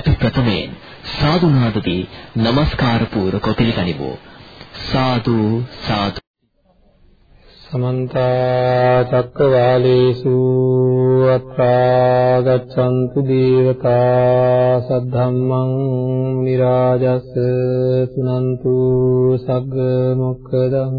අපි ප්‍රථමයෙන් සාදු නාදදී নমස්කාර පූර්වක පිළිගනිමු. සාදු සාදු. සමන්ත චක්කවාලේසු අත්‍රා ගච්ඡන්තු දේවතා සද්ධම්මං නිරාජස් සුනන්තු සග්ග මොක්ඛදං.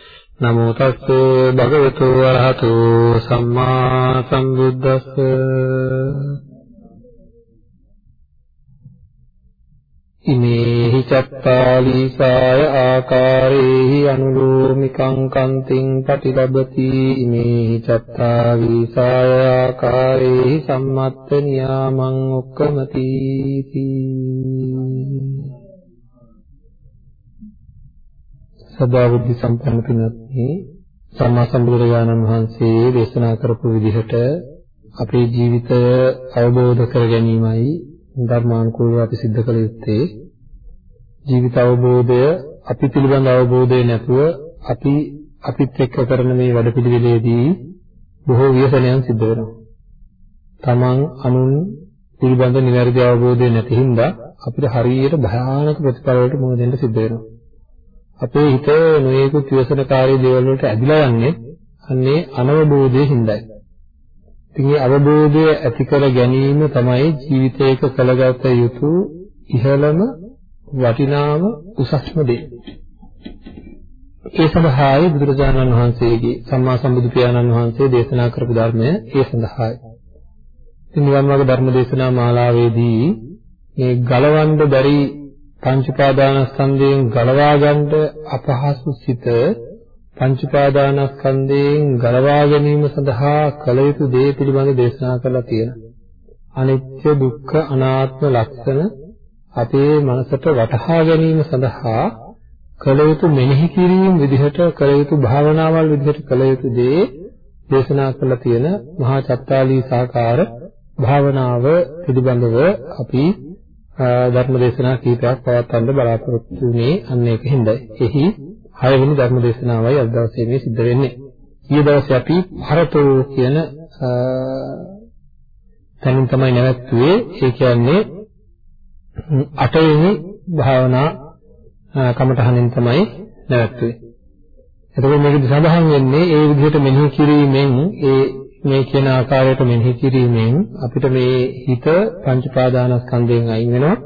නමෝ තස්සේ භගවතු වරහතු සම්මා සම්බුද්දස්සේ ඉමේහි චත්තාලීසාය ආකාරේහි අනුලෝමිකං කන්තිං පටිලබති ඉමේහි චත්තාලීසාය ආකාරේහි සම්මත්ත නියාමං උක්කමති සදා බුද්ධ සම්පන්න පින්වත්නි සම්මා සම්බුදුරජාණන් වහන්සේ දේශනා කරපු විදිහට අපේ ජීවිතය අවබෝධ කර ගැනීමයි ධර්මානුකූලව අපි සිද්ධ කළ යුත්තේ ජීවිත අවබෝධය අපි පිළිබඳ අවබෝධය නැතුව අපි අපිත් එක්ක කරන මේ වැඩපිළිවෙලේදී බොහෝ ව්‍යසනයන් සිද්ධ වෙනවා. Taman අනුන් පිළිබඳ නිවැරදි අවබෝධය නැති හින්දා අපිට හරියට භයානක ප්‍රතිඵල වලට මුහුණ දෙන්න සිද්ධ වෙනවා. අපේ හිත නොයෙකුත් ව්‍යසනකාරී දේවල් වලට ඇදිලා යන්නේ අන්නේ අනවබෝධයේ හින්දායි. ඉතින් මේ අවබෝධය ඇති කර ගැනීම තමයි ජීවිතයක කළගත යුතු ඉහළම වටිනාම උසස්ම දේ. ඒ සඳහායි බුදුරජාණන් වහන්සේගේ සම්මා සම්බුදු පියාණන් වහන්සේ දේශනා කරපු ධර්මය ඒ සඳහායි. ඉතින් නිවන් මාර්ග ධර්ම දේශනා මාලාවේදී මේ ගලවන්න බැරි පංච පාදානස්කන්ධයෙන් ගලවා ගන්න අපහසු සිත පංච උපාදානස්කන්ධයෙන් ගලවා ගැනීම සඳහා කල යුතු දේ පිළිබඳ දේශනා කරලා තියෙනවා. අනිත්‍ය දුක්ඛ අනාත්ම ලක්ෂණ අපේ මනසට වටහා ගැනීම සඳහා කල යුතු මෙනෙහි කිරීම විදිහට කල යුතු භාවනාවල් විදිහට කල යුතු දේ දේශනා කරලා තියෙන මහා චත්තාලී සාකාර භාවනාව පිළිබඳව අපි ධර්ම දේශනා කීපයක් පවත්වන්න බලාපොරොත්තු වෙන්නේ අන්න ඒකින්දයි. එහි හයවෙනි ධර්ම දේශනාවයි අද දවසේ මේ සිද්ධ වෙන්නේ. ඊයේ දවසේ අපි භරතෝ කියන තැනින් තමයි නැවතුනේ. ඒ කියන්නේ අටවෙනි භාවනා කමඨහනින් තමයි නැවතුනේ. එතකොට මේකද සඳහන් වෙන්නේ ඒ විදිහට මෙනෙහි කිරීමෙන් ඒ මේ කියන ආකාරයට මෙනෙහි කිරීමෙන් අපිට මේ හිත පංච පාදානස්කන්ධයෙන් අයින් වෙනවා.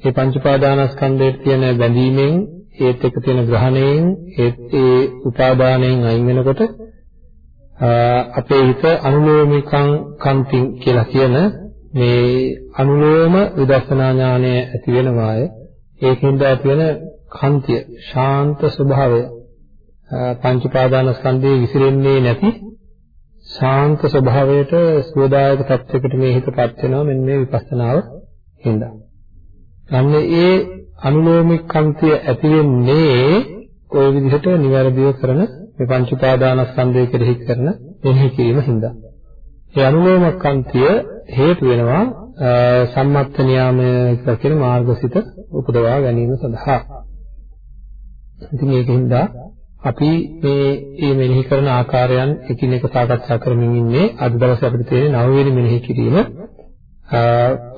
ඒ පංච පාදානස්කන්ධයට තියෙන බැඳීමෙන් ඒත් එක්ක තියෙන ග්‍රහණයෙන් ඒත් ඒ උපාදානයෙන් අයින් වෙනකොට අපේ හිත අනුලෝමිකං කන්තිං කියලා කියන මේ අනුලෝම විදර්ශනා ඥානය ඇති වෙනවාය ඒකෙන්ද ඇති වෙන කන්තිය ශාන්ත ස්වභාවය පංච පාදාන ස්කන්ධයේ විසිරෙන්නේ නැති ශාන්ත ස්වභාවයට සෝදායක තත්වයකට මේ හිතපත් වෙනවා මෙන්න මේ විපස්සනාව හින්දා. අන්නේ ඒ අනුලෝමිකාන්තය ඇති වෙන්නේ ওই විදිහට නිවැරදිව කරන මේ පංච උපාදානස්කන්ධය කෙරෙහි කරන මෙහි කිරීම හින්දා. ඒ අනුලෝමකාන්තය හේතු වෙනවා සම්මත්ත නියාමය කියලා කියන මාර්ගසිත උපදවා ගැනීම සඳහා. ඉතින් ඒකින්දා අපි මේ මේ මෙනෙහි කරන ආකාරයන් එකිනෙක සාකච්ඡා කරමින් ඉන්නේ අද දවසේ අපිට තියෙන නවවෙනි මෙනෙහි කිරීම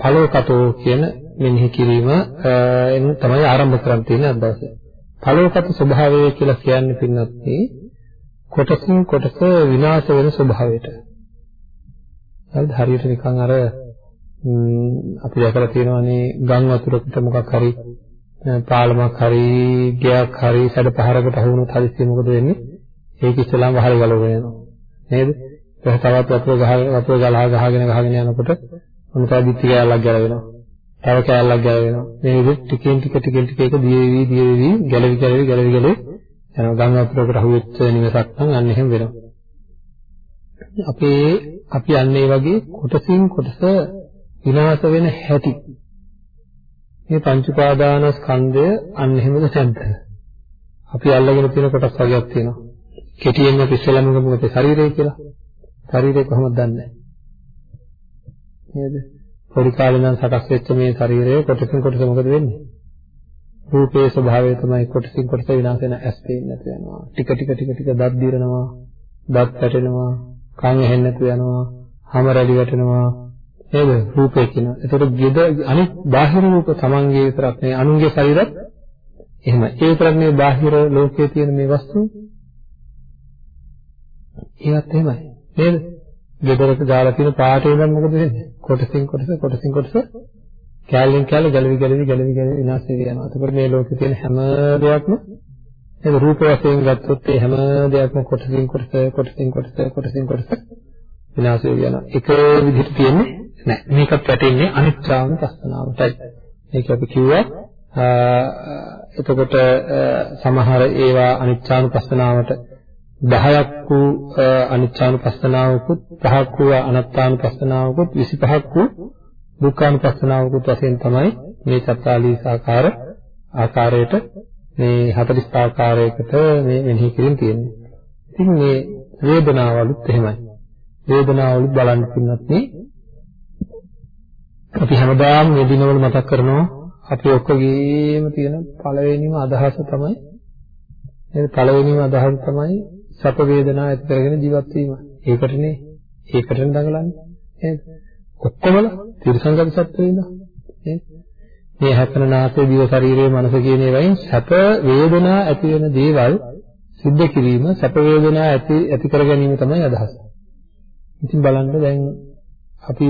පළවකටෝ කියන මෙනෙහි කිරීම එන්න තමයි ආරම්භ කරන් තියෙන්නේ අද දවසේ. පළවකත ස්වභාවය කියලා කියන්නේ පින්නත් කොටසින් කොටස විනාශ වෙන ස්වභාවයට. හරිද? හරියට නිකන් අර අපි දැකලා තියෙනවානේ ගම් වතුරකට මොකක් හරි පාලමක් හරි ගයක් හරි සැඩ පහරකට අහු වුණොත් හදිස්සිය මොකද වෙන්නේ? ඒක ඉස්සලාම වහල ගලවගෙන යනවා. නේද? ඊට තවත් වතුර ගහ වතුර ගලහ ගහගෙන ගහගෙන යනකොට මොන තව දිත්‍ති කෑල්ලක් ගැලවෙනවා. තව කෑල්ලක් ගැලවෙනවා. මේ විදිහට ටිකෙන් ටික ටිකෙන් ටික ඒක දියේවි දියේවි ගැලවි ගැලවි ගැලවි ගැලවි යනවා. ගම් වතුරකට අහු වෙච්ච නිවසක් නම් අන්න එහෙම වෙනවා. අපේ අපි යන්නේ වගේ කොටසින් කොටස විනාශ වෙන හැටි මේ පංච උපාදාන ස්කන්ධය අන්න එහෙමද නැද්ද? අපි අල්ලගෙන තියෙන කොටස් වර්ගයක් තියෙනවා. කෙටියෙන් අපි ඉස්සෙල්ලාම ගමු අපේ ශරීරය කියලා. ශරීරය කොහොමද දන්නේ? නේද? පොඩි කාලේ නම් සකස් වෙච්ච මේ ශරීරය කොටසින් කොටස මොකද වෙන්නේ? රූපේ ස්වභාවය තමයි කොටසින් කොටස විනාශ වෙන ඇස් පේන්නේ නැතු වෙනවා. ටික ටික ටික ටික දත් දිරනවා, දත් පැටෙනවා, කන් ඇහෙන්නේ නැතු වෙනවා, හම රැලි වැටෙනවා, නේද? රූපේ කියන. ඒතකොට ගෙද අනිත් බාහිර රූප තමන්ගේ විතරක් නෙවෙයි අනුන්ගේ ශරීරත් එහෙමයි. ඒ විතරක් නෙවෙයි බාහිර ලෝකයේ තියෙන මේ වස්තු ඒවත් එහෙමයි. නේද? ගෙදරක දාලා තියෙන පාටේ ඉඳන් මොකද වෙන්නේ? කොටසින් කොටස කොටසින් කොටස කැලෙන් කැල ගැලවි ගැලවි ගැලවි ගැලවි විනාශ වෙ යනවා. ඒකෝට මේ ලෝකේ තියෙන හැම දෙයක්ම නේද රූප වශයෙන් ගත්තොත් ඒ හැම දෙයක්ම කොටසින් කොටස කොටසින් කොටස කොටසින් කොටස විනාශ වෙ යනවා. එක විදිහට තියෙන්නේ නෑ. මේකත් වැටෙන්නේ අනිත්‍යාවන පස්සනාවටයි. ඒක අපි කිව්වා එතකොට සමහර ඒවා අනිත්‍යානුපස්සනාවට 10ක් වූ අනිත්‍යානුපස්සනාවකුත් 5ක් වූ අනාත්මානුපස්සනාවකුත් 25ක් වූ දුක්ඛානුපස්සනාවකුත් වශයෙන් තමයි මේ චත්තාලීසාකාර ආකාරයට මේ 40 ආකාරයකට මේ මෙනෙහි කිරීම තියෙන්නේ. ඉතින් මේ වේදනාවලුත් එහෙමයි. වේදනාවලුත් බලන්න පින්නත් නේ අපි හැමදාම මේ දිනවල මතක් කරනවා අපි ඔක්කොගේම තියෙන පළවෙනිම අදහස තමයි නේද පළවෙනිම අදහස තමයි සැප වේදනා ඇති කරගෙන ජීවත් වීම. ඒකටනේ ඒකටනේ දඟලන්නේ නේද? ඔක්කොම තිරසංගත සත්ත්වෝ ඉඳලා නේද? මේ හැපෙන නාසය දිව ශරීරයේ මනස කියන ඒවායින් සැප වේදනා ඇති වෙන දේවල් සිද්ධ කිරීම සැප වේදනා ඇති ඇති කර ගැනීම තමයි අදහස. ඉතින් බලන්න දැන් අපි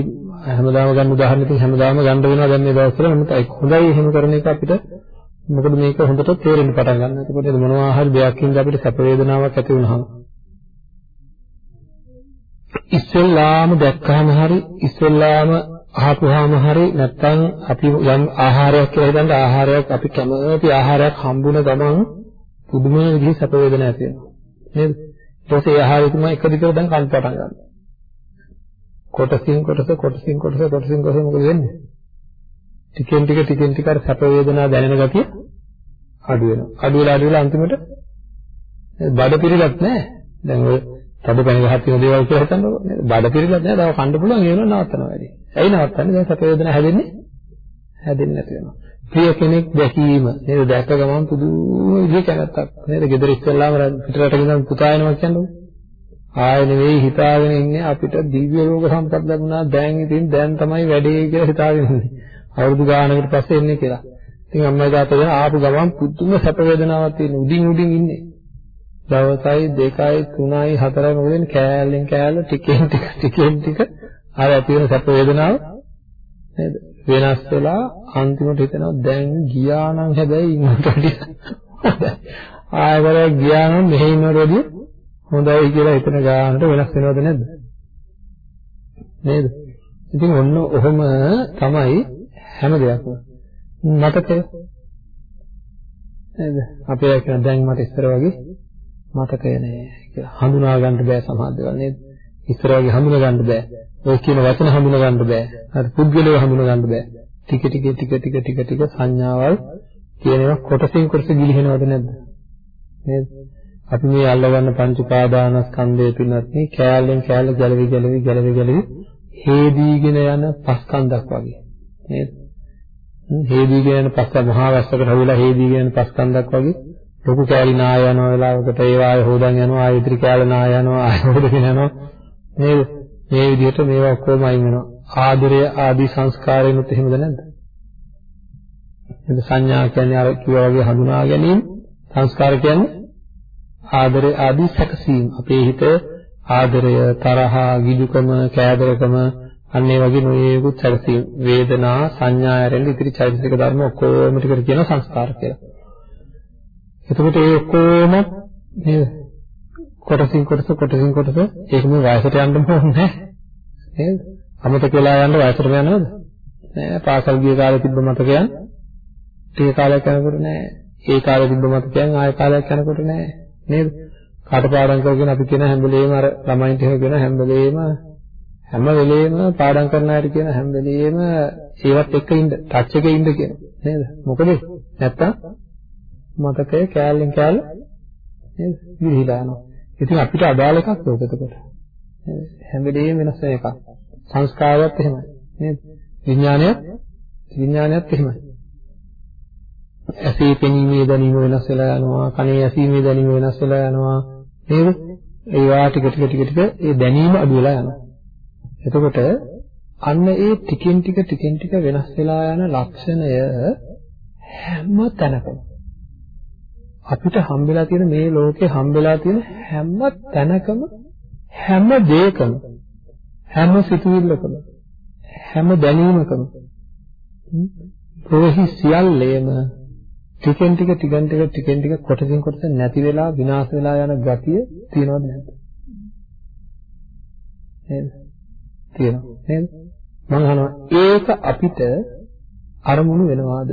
හැමදාම ගන්න උදාහරණයක් හැමදාම ගන්න වෙනවා දැන් මේ දවස්වල නමුත් හොඳයි එහෙම කරන එක අපිට මොකද මේක හොඳට තේරෙන්න පටන් ගන්නවා. එතකොට මොනවා හරි දෙයක් ඉඳලා අපිට සැප වේදනාවක් ඇති වුනහම ඉස්සෙල්ලාම දැක්කහම හරි ඉස්සෙල්ලාම අහපුවාම හරි නැත්නම් අපි යම් ආහාරයක් කියලා හිතන්න ආහාරයක් අපි කැමති ආහාරයක් හම්බුන ගමන් පුදුම විදිහේ සැප වේදනා ඇති වෙනවා. නේද? ඊට පස්සේ ආහාරය තමයි එක දිගට දැන් කන් පටන් ගන්නවා. කොටසින් කොටස කොටසින් කොටස කොටසින් කොටස මොකද වෙන්නේ? ටිකෙන් ටික ටිකෙන් ටික අර සැප වේදනා දැනෙන ගතිය අඩු වෙනවා. අඩු වෙලා අඩු වෙලා අන්තිමට බඩ පිරෙලත් නැහැ. දැන් ඔය තද පැන ගහක් තියෙන දේවල් කියලා හිතන්නකො. බඩ පිරෙලත් නැහැ. තව කන්න පුළුවන් ඒ වෙනවා නවත්තනවා වැඩි. ඇයි නවත්තන්නේ? දැන් සැප වේදනා හැදෙන්නේ හැදෙන්නේ නැති වෙනවා. ප්‍රිය කෙනෙක් දැකීම නේද? දැක ගමන් පුදුම විදිහේ කැමැත්තක් නේද? ගෙදර ඉස්සෙල්ලාම පිටරට ගිහින් පුතා එනවා කියන්නේ. ආය නෙවෙයි හිතාගෙන ඉන්නේ අපිට දිව්‍ය ලෝක සම්පත් ලැබුණා දැන් ඉතින් දැන් තමයි වැඩේ කියලා හිතාගෙන ඉන්නේ. අවුරුදු ගානකට පස්සේ එන්නේ කියලා. ඉතින් අම්මයි තාත්තයි දැන් ආපු ගමන් පුදුම සැප වේදනාවක් තියෙන උඩින් උඩින් ඉන්නේ. දවසයි දෙකයි තුනයි හතරයි මොකද වෙන්නේ කෑල්ලෙන් කෑල්ල ටිකෙන් ටික ටිකෙන් ටික අර ඇති වෙන සැප වේදනාව නේද? වෙනස් වෙලා අන්තිමට හිතෙනවා දැන් ගියා නම් හැබැයි ඉන්නට වඩා ආයෙත් ගියා නම් මෙහෙ ඉන්නවට වැඩිය හොඳයි කියලා හිතන ගානට වෙනස් වෙනවද නැද්ද? නේද? ඉතින් ඔන්න ඔහොම තමයි හැම දෙයක්ම මතකය නේද? අපි කියන දැන් මට ඉස්සර වගේ මතකය නෑ කියලා හඳුනා ගන්න බෑ සමහර දේවල් නේද? ඉස්සර වගේ හඳුනා ගන්න බෑ. ඔය කියන වචන හඳුනා ගන්න බෑ. හරි පුද්ගලයව හඳුනා ගන්න බෑ. ටික ටික ටික ටික ටික ටික සංඥාවල් කියන ඒවා කොටසින් කොටස ගිලිහෙනවද නැද්ද? නේද? අපි මේ අල්ලගන්න පංච උපාදානස්කන්ධය පින්නත් මේ කෑල්ලෙන් කෑල්ල ගැලවි ගැලවි ගැලවි ගැලවි හේදීගෙන යන පස්කන්ධක් වගේ නේද? හේදීගෙන යන පස්ස මහා වැස්සකට හවිලා හේදීගෙන යන පස්කන්ධක් වගේ ලොකු කෑලි නාය යන වෙලාවකට ඒවා ආය හොදන් යනවා ආය ඉදිරි කෑල්ල නාය යනවා ආය හොදගෙන යනවා නේද? මේ විදිහට මේවා ඔක්කොම අයින් වෙනවා. ආදරය ආදී සංස්කාරයනුත් එහෙමද නැද්ද? එද සංඥා කියන්නේ අර කිව්වා වගේ හඳුනා ගැනීම සංස්කාර කියන්නේ ආදරය ආදී සැකසීම් අපේ හිත ආදරය තරහ ගිජුකම කෑදරකම අන්න ඒ වගේ නොයේකුත් සැලසීම් වේදනා සංඥා ඇරෙන්න ඉතිරි චෛතසික ධර්ම ඔක්කොම ටිකට කියන සංස්කාර කියලා. එතකොට ඒ ඔක්කොම නේද? කොටසින් කොටස කොටසින් කොටස ඒකම වයසට යන්න ඕනේ නේද? අමතක වෙලා යන්න වයසට යනවද? නෑ පාසල් ගිය කාලේ තිබ්බ මතකයන් ටික කාලයක් යනකොට නෑ. ඒ කාලේ තිබ්බ මතකයන් ආය කාලයක් යනකොට නෑ නේද? කටපාඩම් කරගෙන අපි කියන හැම වෙලේම අර ළමයින්ට එහෙම හැම වෙලේම හැම වෙලේම පාඩම් කරන අයට කියන හැම වෙලේම ඒවත් එක්ක ඉන්න ටච් එකේ ඉන්න කියන නේද? මොකද නැත්තම් මතකය කෑල්ලෙන් කෑල්ල නේද? විහිලා යනවා. ඉතින් අපිට අදාළ එකක් ලෝක එතකොට. හැම වෙලේම වෙනස් වෙන එකක්. සංස්කාරයත් එහෙමයි. නේද? විඥානයත් විඥානයත් එහෙමයි. ඇසේ පෙනීමේ දැනීම වෙනස් වෙලා යනවා, කනේ ඇසීමේ දැනීම වෙනස් වෙලා යනවා. නේද? ඒවා ටික ටික ටික ටික ඒ දැනීම අඩු වෙලා යනවා. එතකොට අන්න ඒ ටිකෙන් ටික ටිකෙන් ටික වෙනස් වෙලා යන ලක්ෂණය හැම තැනකම අපිට හම්බෙලා තියෙන මේ ලෝකේ හම්බෙලා තියෙන හැම තැනකම හැම දෙයකම හැම සිතුවිල්ලකම හැම දැනීමකම ප්‍රෝහි සියල්ලේම ටිකෙන් ටික ටිකෙන් ටික ටිකෙන් ටික කොටසින් කොටස නැති වෙලා විනාශ වෙලා යන ගතිය තියෙනවද නැද්ද? නේද? තියෙනවා නේද? මම අහනවා ඒක අපිට අරමුණු වෙනවාද?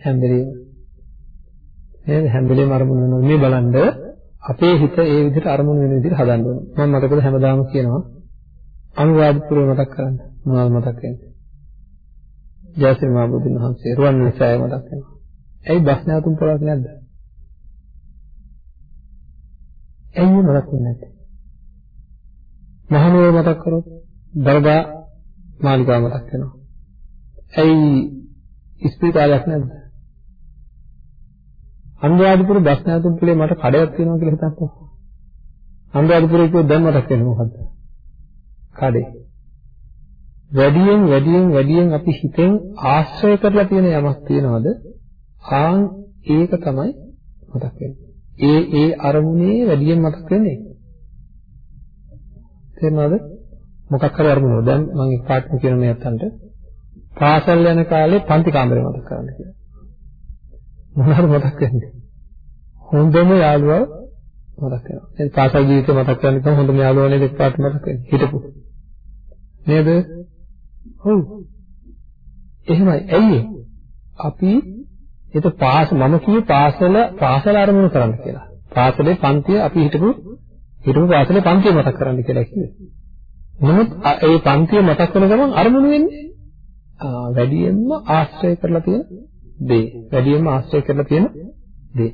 හැම වෙලේම නේද හැම වෙලේම අරමුණු වෙනවා මේ බලන්න අපේ හිත ඒ විදිහට අරමුණු වෙන විදිහට හදන්න ඕන මම මතකද හැමදාම කියනවා අනුරාධපුරේ මතක් කරන්න මොනවද මතක් වෙන්නේ ජයශ්‍රී මහ බුදුන් වහන්සේ රුවන්වැලිසෑය මතක් වෙනවා ඇයි බස් නැවතුම් පොලක් නැද්ද ඇයි මතක් වෙන්නේ නැත්තේ මහනුවර මතක් කරොත් දරදා මාලිගාව මතක් වෙනවා ඇයි ඉස්පිරිතාලයක් නැද්ද අනුරාධපුර බස් නැවතුම් පොලේ මට කඩයක් තියෙනවා කියලා හිතන්නකෝ. අනුරාධපුරේ කිව්වොත් දැන් මතක් වෙන්නේ මොකද්ද? කඩේ. වැඩියෙන් වැඩියෙන් වැඩියෙන් අපි හිතෙන් ආශ්‍රය කරලා තියෙන යමක් තියෙනවද? ආන් ඒක තමයි මතක් වෙන්නේ. ඒ ඒ අරමුණේ වැඩියෙන් මතක් වෙන්නේ. තේරෙනවද? මොකක් හරි අරමුණක්. දැන් මම එකපාරටම කියන මේ අතන්ට පාසල් යන කාලේ පන්ති කාමරේ මතක් කරගන්න කියලා. මොනවාද මතක් වෙන්නේ? හොඳම යාළුවා මතක් වෙනවා. දැන් පාසල් ජීවිතේ මතක් කරන්නේ තමයි හොඳම යාළුවා නේද එක්පාරට මතක් වෙන්නේ. හිටපු. නේද? ඔව්. එහෙමයි. ඇයි අපි ඒක පාස මම කියේ පාසල පාසල ආරම්භ කරන්න කියලා. පාසලේ පන්තිය අපි හිටපු හිටපු පාසලේ පන්තිය මතක් කරන්න කියලා කිව්වේ. නමුත් ඒ පන්තිය මතක් කරන ගමන් අරමුණු වෙන්නේ වැඩියෙන්ම ආශ්‍රය කරලා තියෙන දේ. වැඩියෙන්ම ආශ්‍රය කරලා තියෙන දේ.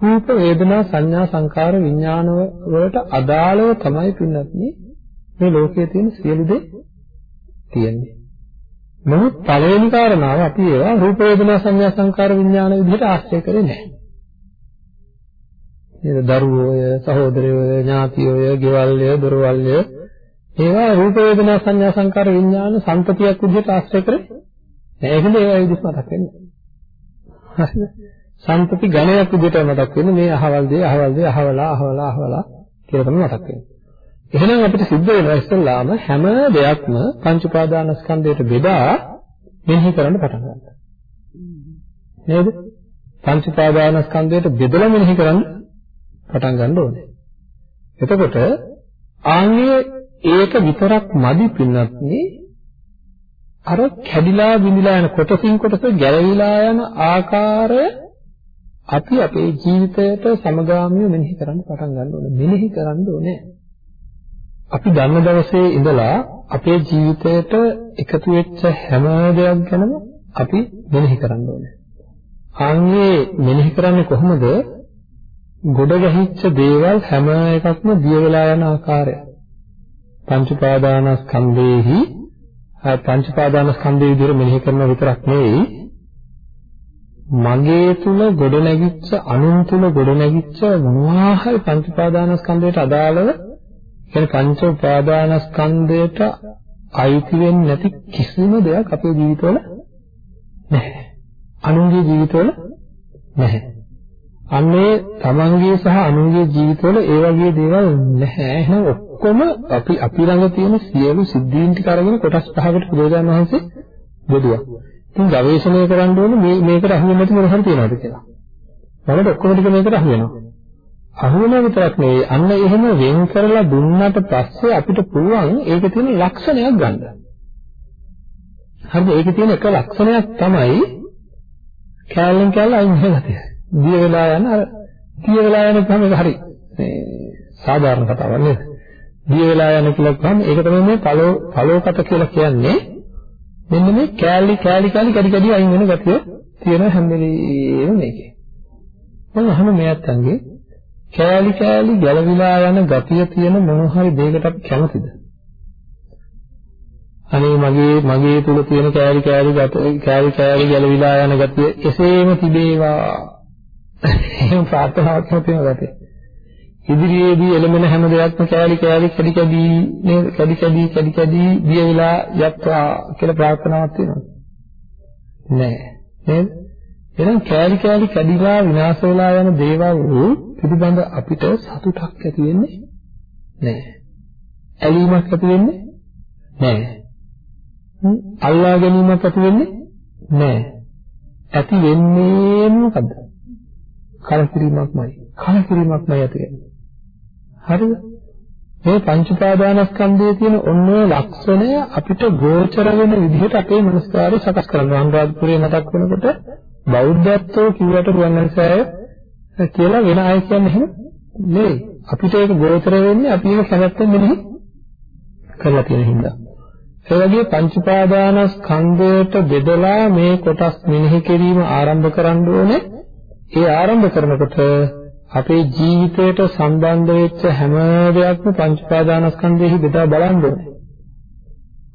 රූප වේදනා සංඥා සංකාර විඥාන වලට අදාළව තමයි පින්නත් මේ ලෝකයේ තියෙන සියලු දේ තියෙන්නේ. නමුත් පළවෙනි කාරණාව අපි ඒවා රූප වේදනා සංඥා සංකාර විඥාන විදිහට ආශ්‍රය කරේ නැහැ. නේද? දරුවෝය, සහෝදරයෝය, ඥාතියෝය, ගෙවල්ය, දොරවල්ය ඒවා රූප වේදනා සංඥා සංකාර විඥාන සංතතියක් විදිහට ආශ්‍රය කරේ නැහැ. ඒකද ඒවා විදිහට මතක් වෙන්නේ. හරිද? සම්පති ගණයක් විදිහට මතක් වෙන්නේ මේ අහවල් දේ අහවල් දේ අහවලා අහවලා අහවලා කියලා තමයි මතක් වෙන්නේ. එහෙනම් අපිට සිද්ධ වෙනවා ඉස්සෙල්ලාම හැම දෙයක්ම පංච උපාදානස්කන්ධයට බෙදා මෙහි කරන්න පටන් ගන්නවා. නේද? පංච උපාදානස්කන්ධයට බෙදලා මෙහි කරන්න පටන් ගන්න ඕනේ. එතකොට ආන්ගේ ඒක විතරක් මදි පින්නත් අර කැඩිලා බිඳිලා යන කොටසින් කොටස ගැලවිලා යන ආකාරය අපි අපේ ජීවිතයට සමගාමීව මෙනෙහි කරන්න පටන් ගන්න ඕනේ. මෙනෙහි කරන්න ඕනේ. අපි දන්න දවසේ ඉඳලා අපේ ජීවිතයට එකතු වෙච්ච හැම දෙයක් ගැනම අපි මෙනෙහි කරන්න ඕනේ. අන්නේ මෙනෙහි කරන්නේ කොහොමද? ගොඩ ගැහිච්ච දේවල් හැම එකක්ම දිය වෙලා යන ආකාරය. පංච පාදානස්කන්ධේහි පංච පාදානස්කන්ධයේ විදිහට මෙනෙහි කරන විතරක් නෙවෙයි මගේ තුල ගොඩනැගිච්ච අනුන් තුල ගොඩනැගිච්ච මොනවා හරි පංච උපාදානස්කන්ධයට අදාළව කියන්නේ පංච උපාදානස්කන්ධයට අයිති වෙන්නේ නැති කිසිම දෙයක් අපේ ජීවිතවල නැහැ. අනුන්ගේ ජීවිතවල නැහැ. අන්නේ තමන්ගේ සහ අනුන්ගේ ජීවිතවල ඒ වගේ දේවල් නැහැ. එහෙනම් ඔක්කොම අපි අපි ළඟ තියෙන සියලු සිද්ධීන් ටික අරගෙන කොටස් පහකට බුදුරජාණන් වහන්සේ බෙදුවා. ඉතින් ගවේෂණය කරන්න ඕනේ මේ මේකට අහු වෙන්නේ නැති මොන හරි තියනවාද කියලා. මමද ඔක්කොම ටික මේකට අහු වෙනවා. අහු වෙන විතරක් නෙවෙයි අන්න එහෙම වෙන් කරලා දුන්නාට පස්සේ අපිට පුළුවන් ඒකේ තියෙන ලක්ෂණයක් ගන්න. හරිද? ඒකේ තියෙන එක ලක්ෂණයක් තමයි කැලෙන් කැල අයින් වෙලා තියෙන්නේ. දිය වෙලා යන අර දිය වෙලා යන කම ඒක හරි මේ සාධාරණ කතාවක් නේද? දිය වෙලා යන කියලා කියහම ඒක තමයි මේ පළෝ පළෝකට කියලා කියන්නේ මෙන්න මේ කෑලි කෑලි කෑලි කඩි කඩි අයින් වෙන ගතිය තියෙන හැම වෙලේම මේකේ. මම අහන මෙයත් අංගේ කෑලි කෑලි ගැලවිලා යන ගතිය තියෙන මොන හරි දෙයකට අපි කැමතිද? අනේ මගේ මගේ තුල තියෙන කෑලි කෑලි කෑලි කෑලි ගැලවිලා යන ගතිය එසේම තිබේවා. එහෙම ප්‍රාර්ථනාවක් තියෙනවා ගතිය. ඉදිරියේදී එළමෙන හැම දෙයක්ම කෑලි කෑලි කැඩි කැඩි නේද කැඩි කැඩි කැඩි කැඩි දිය වෙලා යත්වා කියලා ප්‍රාර්ථනාවක් තියෙනවා. නෑ නේද? එහෙනම් කෑලි කෑලි කැඩිලා විනාශ වෙලා යන දේවල් පිළිබඳ අපිට සතුටක් ඇති වෙන්නේ නෑ. ඇලීමක් ඇති වෙන්නේ නෑ. අල්ලා ගැනීමක් ඇති වෙන්නේ නෑ. ඇති වෙන්නේ මොකද්ද? කලකිරීමක්මයි. කලකිරීමක්මයි ඇති වෙන්නේ. හරිද? මේ පංච උපාදානස්කන්ධයේ තියෙන ඔන්නේ ලක්ෂණය අපිට ගෝචර වෙන විදිහට අපේ මනස්කාරය සකස් කරනවා. අනුරාධපුරේ මතක් වෙනකොට බෞද්ධත්වෝ කිව්වට රුවන්වැලිසෑය කියලා වෙන අය කියන්නේ එහෙම නෙවෙයි. අපිට ඒක ගෝචර වෙන්නේ අපි ඒක කැමැත්තෙන් මෙනෙහි කරලා තියෙන හින්දා. ඒ වගේ පංච උපාදානස්කන්ධයට බෙදලා මේ කොටස් මෙනෙහි කිරීම ආරම්භ කරන්න ඕනේ. ඒ ආරම්භ කරනකොට අපේ ජීවිතයට සම්බන්ධ වෙච්ච හැම දෙයක්ම පංච උපාදානස්කන්ධයෙහි බෙදා බලන්න ඕනේ.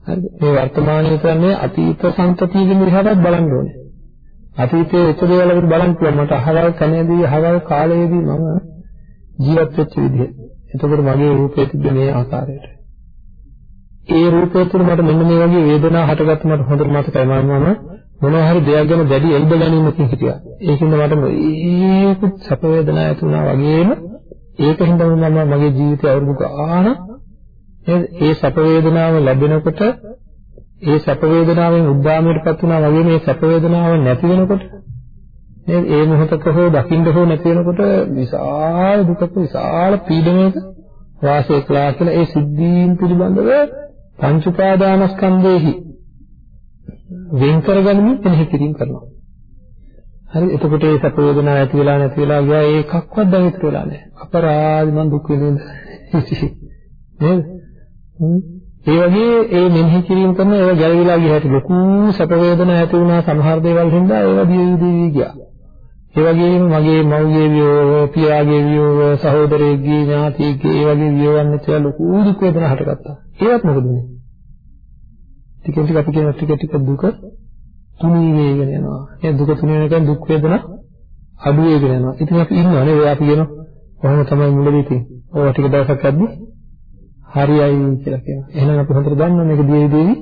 හරිද? මේ වර්තමානයේ කියන්නේ අතීත සංතතියකින් විහාරයක් බලන්න ඕනේ. අතීතයේ වෙච්ච දේවල් අපිට බලන්න පුළුවන්. මට අහවල් කණේදී අහවල් කාලයේදී මම ජීවත් වෙච්ච විදිහ. එතකොට මගේ රූපය තිබ්බ මේ ආකාරයට. ඒ රූපය තුළ මට මෙන්න මේ වගේ වේදනා හටගත්ත මට හොඳට මතකයි මම මොනවා හරි දෙයක් ගැන දැඩි එල්බ ගැනීමකින් හිටියා. ඒකින්ද මට ඒකුත් සැප වේදනා ඇති වුණා වගේම ඒකින්ද මම මගේ ජීවිතය අවුරුදු ගාන ඒ සැප වේදනාව ලැබෙනකොට ඒ සැප වේදනාවෙන් උද්දාමයටපත් වුණා වගේම මේ සැප වේදනාව නැති වෙනකොට නේද ඒ මොහොතක හෝ දකින්න හෝ නැති වෙනකොට විශාල දුකක විශාල පීඩනයක වාසය කළා කියලා ඒ සිද්ධීන් පිළිබඳව පංච උපාදානස්කන්ධයේහි වෙන් කරගනිමින් මෙනෙහි කිරීම කරනවා. හරි එතකොට ඒ සැප වේදනාව ඇති වෙලා නැති වෙලා ගියා ඒ එකක්වත් දැන් ඉතුරු වෙලා නැහැ. අපරාධ මන් දුක් විඳින්න. නේද? ඒ වගේ ඒ මෙනෙහි කිරීම කරන ඒවා ගැලවිලා ගිය හැටි ලොකු සැප වේදනා ඇති වුණා සමහර දේවල් හින්දා ඒවා දිවි දිවි ගියා. ඒ වගේම මගේ මව්ගේ වියෝව, පියාගේ වියෝව, සහෝදරයෙක්ගේ ඥාතියෙක්ගේ ඒ වගේ වියෝවන් නැතිව ලොකු දුක් වේදනා හටගත්තා. ඒවත් මොකද උනේ? ටික ටික අපි කියන ටික ටික දුක තුනී වේගෙන යනවා. ඒ දුක තුනී වෙන කියන්නේ දුක් වේදනා අඩු වේගෙන යනවා. ඉතින් අපි ඉන්නවනේ ඔය අපි කියනවා කොහොම තමයි මුලදී තියෙන්නේ. ඔය ටික දවසක් යද්දි හරියයි කියලා කියනවා. එහෙනම් අපි හොඳට දන්නවා මේක දිවි දිවි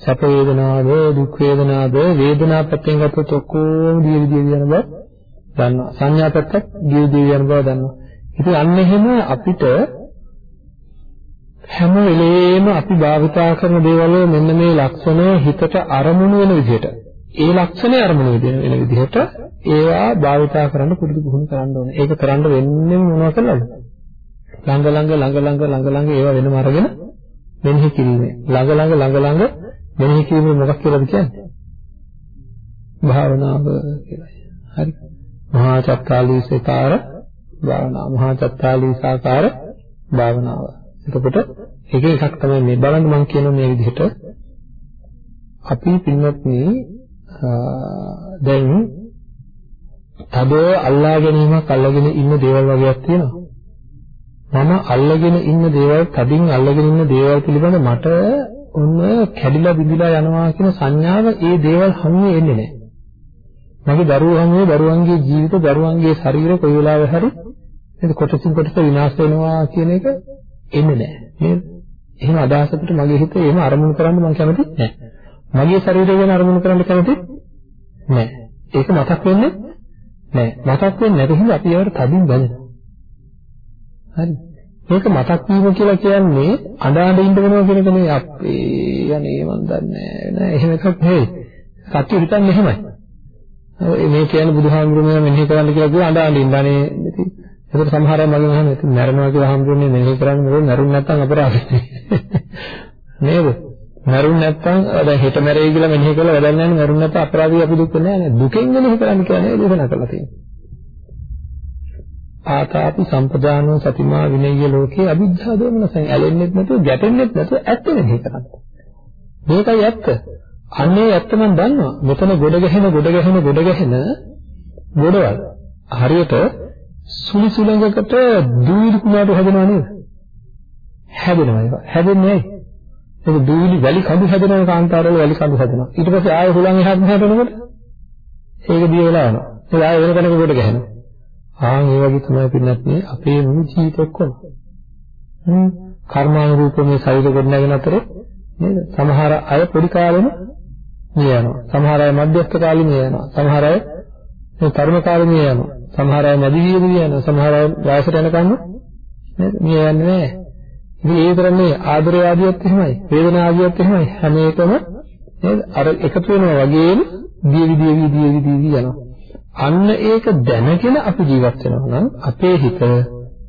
සැප වේදනාද දුක් වේදනාද වේදනා පැත්තෙන් ගත්තොත් ඔක්කොම දිවි දිවි යන බව දන්නවා. සංඥා පැත්තත් දිවි දිවි යන බව දන්නවා. ඉතින් අන්න එහෙම අපිට හැම වෙලේම අපි භාවිතා කරන දේවල් මෙන්න මේ ලක්ෂණය හිතට අරමුණු වෙන විදිහට ඒ ලක්ෂණය අරමුණු වෙන විදිහට ඒවා භාවිතා කරන්න පුරුදු පුහුණු කරන්න ඕනේ. ඒක කරන්න වෙන්නේ මොනවා කළාද? ළඟ ළඟ ළඟ ළඟ ළඟ ළඟ ඒවා වෙනම අරගෙන මෙනෙහි කිරීමේ. ළඟ ළඟ ළඟ ළඟ මෙනෙහි කිරීමේ මොකක් කියලාද කියන්නේ? භාවනාව කියලා. හරි. මහා චත්තාලීසකාර භාවනාව. මහා චත්තාලීසාකාර භාවනාව. එතකොට එක එකක් තමයි මේ බලන්න මම කියන මේ විදිහට අපි පින්වත්නි දැන් තද අල්ලා ගැනීමක් අල්ලගෙන ඉන්න දේවල් වගේක් තියෙනවා. මම අල්ලගෙන ඉන්න දේවල් තදින් අල්ලගෙන ඉන්න දේවල් පිළිබඳ මට ඔන්න කැඩිලා බිඳිලා යනවා කියන සංඥාව ඒ දේවල් හමුවේ එන්නේ නැහැ. මගේ දරුවෝ හමුවේ දරුවන්ගේ ජීවිත දරුවන්ගේ ශරීර කොයි වෙලාවෙ හරි නේද කොටසින් කොටස විනාශ වෙනවා කියන එක එන්නේ නැහැ නේද? එහෙම අදහසකට මගේ හිත එහෙම අරමුණු කරන්න මම කැමති නැහැ. මගේ ශරීරය ගැන අරමුණු කරන්න කැමති නැහැ. ඒක මතක් වෙන්නේ නෑ. මතක් වෙන්නේ නැති හින්දා අපි ඒවට තදින් බැඳෙනවා. හරි. මේක මතක් වීම කියලා කියන්නේ අඬ අඬ ඉන්න වෙනවා කියන එක නෙවෙයි. අපේ යන්නේ මන් දන්නේ නෑ එහෙම එකක් නෙවෙයි. සත්‍ය හිතන්නේ එහෙමයි. මේ කියන්නේ බුදුහාමුදුරුවෝ මෙනෙහි කරන්න කියලා කිව්ව අඬ අඬ ඉන්නනේ. ඉතින් ඒකට සමහර අය මගෙන් අහනවා ඉතින් මැරෙනවා කියලා හාමුදුරුවනේ මෙනෙහි කරන්න මොකද? මැරුණ නැත්නම් අපරාධයි. නේද? මැරුණ නැත්නම් දැන් හෙට මැරෙයි කියලා මෙනෙහි කළා වැඩක් නැහැ නේ. මැරුණ නැත්නම් අපරාධي අපි දුක් වෙන්නේ නැහැ නේ. දුකෙන් මෙනෙහි කරන්න කියලා නේද දේශනා කරලා තියෙන්නේ. ආතාපි සම්පදානෝ සතිමා විනය්‍ය ලෝකේ අවිද්‍යා දෝමනසෙන් ඇලෙන්නෙත් නැතුව ගැටෙන්නෙත් නැතුව ඇත්ත වෙන්නේ කරන්නේ. මේකයි ඇත්ත. අන්නේ ඇත්ත මම දන්නවා. මෙතන ගොඩ ගැහෙන ගොඩ ගැහෙන ගොඩ ගැහෙන ගොඩවල් හරියට සුළි සුළඟකට දූවිලි කුමාරට හැදෙනව නේද? හැදෙනවා ඒක. හැදෙන්නේ ඇයි? ඒක දූවිලි වැලි කඳු හැදෙනවා කාන්තාරවල වැලි කඳු හැදෙනවා. ඊට පස්සේ ආයෙ හුලං එහාට මෙහාට යනකොට ඒක දිය වෙලා යනවා. ඒ ආයෙ වෙන කෙනෙකුට ගොඩ ගැහෙනවා. ආන් ඒ වගේ තමයි පින්නත් මේ අපේ මුළු ජීවිත ඔක්කොම. හ්ම් කර්මානුරූප මේ ශරීර ගොඩනගෙන අතරේ නේද? සමහර අය පොඩි කාලෙම මිය යනවා. සමහර අය මධ්‍යස්ථ කාලෙම මිය යනවා. සමහර අය මේ තරුණ කාලෙම මිය යනවා. සමහර අය මැදි වියේදී මිය යනවා. සමහර අය වයසට යනකම් නේද? මිය යන්නේ නැහැ. ඉතින් ඒ තරන්නේ ආදරය ආදියත් එහෙමයි. වේදනා ආදියත් එහෙමයි. හැම එකම නේද? අර එකතු වෙනවා වගේම දියවි දියවි දියවි දියවි යනවා. අන්න ඒක දැනගෙන අපි ජීවත් වෙනවා නම් අපේ හිත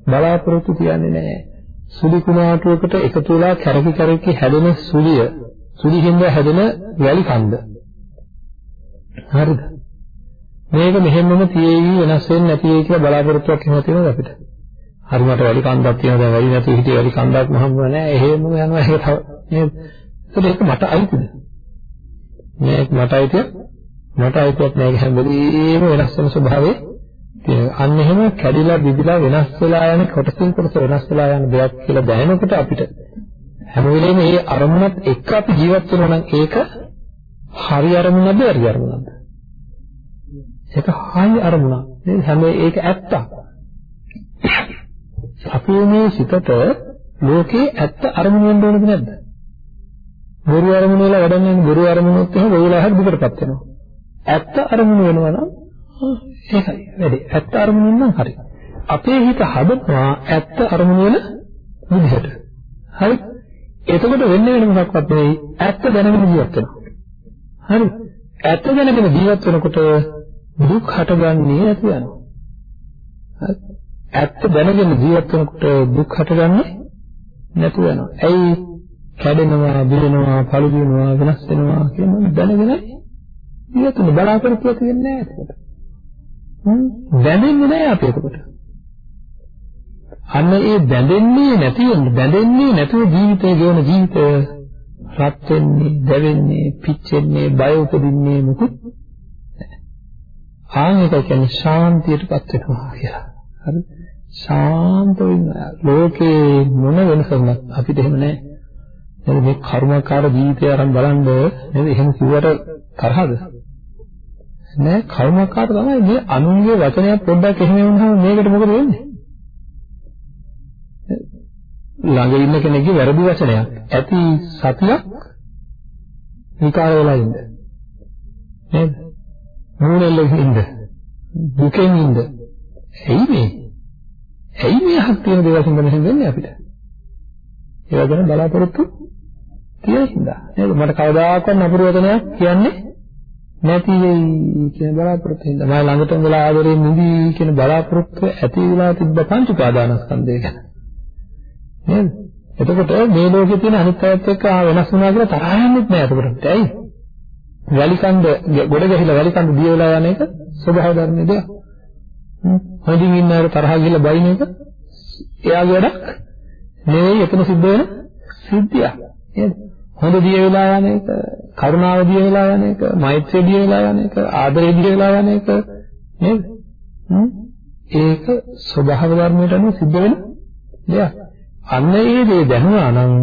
බලාපොරොත්තු තියන්නේ නැහැ. සුලි කුණාටුවකට එකතු වෙලා කැරකි කැරකි හැදෙන සුලිය, සුලි හිඳ හැදෙන වැලි කන්ද. හරිද? මේක මෙහෙමම තියේවි වෙනස් වෙන්නේ නැති වෙයි කියලා බලාපොරොත්තුවක් එහෙම තියෙනවද අපිට? හරි මට වැලි කන්දක් තියෙනවා දැන් වැලි නැතුව හිටියේ වැලි කන්දක් මහම්බ නැහැ. එහෙමම යනවා ඒක තව නේද? ඒක මට අයිතිද? මේක මට අයිතිද? මට අයිතියක් නැහැ හැමදේම වෙනස් වෙන ස්වභාවයේ තියෙනවා. අන්න එහෙම කැඩිලා බිඳිලා වෙනස් වෙලා යන කොටසින් කොටස වෙනස් වෙලා යන දෙයක් කියලා දැනෙනකොට අපිට හැම වෙලේම මේ අරමුණත් එක්ක අපි ජීවත් වෙනවා නම් ඒක හරි අරමුණක්ද වැරදි අරමුණක්ද? ඒක හරි අරමුණක්. නේද? හැම ඒක ඇත්ත. අපේ මේ සිතට ලෝකේ ඇත්ත අරමුණ වෙන්න ඕනද නැද්ද? බොරු අරමුණ වල වැඩ නැහැ බොරු අරමුණොත් එහෙම වෙලාවකට දුකටපත් වෙනවා. ඇත්ත අරමුණු වෙනවා නම් ඒකයි වැඩි. ඇත්ත අරමුණු නම් හරි. අපේ හිත හදනවා ඇත්ත අරමුණු වෙන විදිහට. හරි. එතකොට වෙන්නේ වෙන මොකක්වත් නෙවෙයි ඇත්ත දැනගෙන ජීවත් වෙනවා. හරි. ඇත්ත දැනගෙන ජීවත් වෙනකොට දුක් හටගන්නේ නැති යනවා. හරි. ඇත්ත දැනගෙන ජීවත් වෙනකොට දුක් හටගන්නේ නැතු වෙනවා. ඇයි කැඩෙනවා, බිඳෙනවා, පළු වෙනවා, වෙනස් වෙනවා කියන දැනගෙනයි ඉවතුන බලාපොරොත්තු ඇති වෙන්නේ නැහැ එතකොට. හ්ම් බැඳෙන්නේ නැහැ අපි එතකොට. අන්න ඒ බැඳෙන්නේ නැති වෙන බැඳෙන්නේ නැතුව ජීවිතය ගෙවන ජීවිතය රත් වෙන්නේ, දැවෙන්නේ, පිච්චෙන්නේ, බය උපදින්නේ මොකුත් ආන් එක කියන්නේ ශාන්තියටපත් වෙනවා කියලා. හරි? ශාන්ත වෙන්න ලෝකේ මොන වෙනසක්වත් අපිට එහෙම නැහැ. නේද මේ කර්මකාර ජීවිතය අරන් බලන්න නේද එහෙම කිව්වට තරහද? නෑ කර්මකාර තමයි මේ අනුන්ගේ වචනයක් පොඩ්ඩක් එහෙම වුණාම මේකට මොකද වෙන්නේ? ළඟ ඉන්න කෙනෙක්ගේ වැරදි වචනයක් ඇති සතියක් විකාර වෙලා ඉන්න. නේද? මූණෙල්ල ඉන්න. දුකෙන් ඉන්න. ඇයි මේ? ඇයි මේ හත් තියෙන දේවල් සම්බන්ධයෙන් වෙන්නේ අපිට? ඒවා ගැන බලාපොරොත්තු තියෙන හින්දා. නේද? මට කවදාකවත් නපුරු වචනයක් කියන්නේ නැති වෙයි කියන බලාපොරොත්තු හින්දා. මම ළඟටම වෙලා ආදරේ නිදි කියන බලාපොරොත්තු ඇති වෙලා තිබ්බ පංච උපාදානස්කන්ධය ගැන. නේද? එතකොට මේ ලෝකේ තියෙන අනිත් අයත් එක්ක ආ වෙනස් වුණා කියලා තරහ යන්නෙත් නෑ එතකොට. ඇයි? වැලිකන්ද ගොඩ ගැහිලා වැලිකන්ද දිය වෙලා යන එක ස්වභාව ධර්මයේ දෙයක්. හොඳින් ඉන්න අය තරහ ගිහලා බයින එක එයාගේ වැඩක් නෙවෙයි එතන සිද්ධ වෙන සිද්ධියක්. නේද? හොඳ දිය වෙලා යන එක, කරුණාව දිය වෙලා යන එක, මෛත්‍රිය දිය වෙලා යන එක, ආදරය දිය වෙලා යන එක නේද? ඒක ස්වභාව ධර්මයට අනුව සිද්ධ වෙන දෙයක්. අන්න ඒ දේ දැනුණා නම්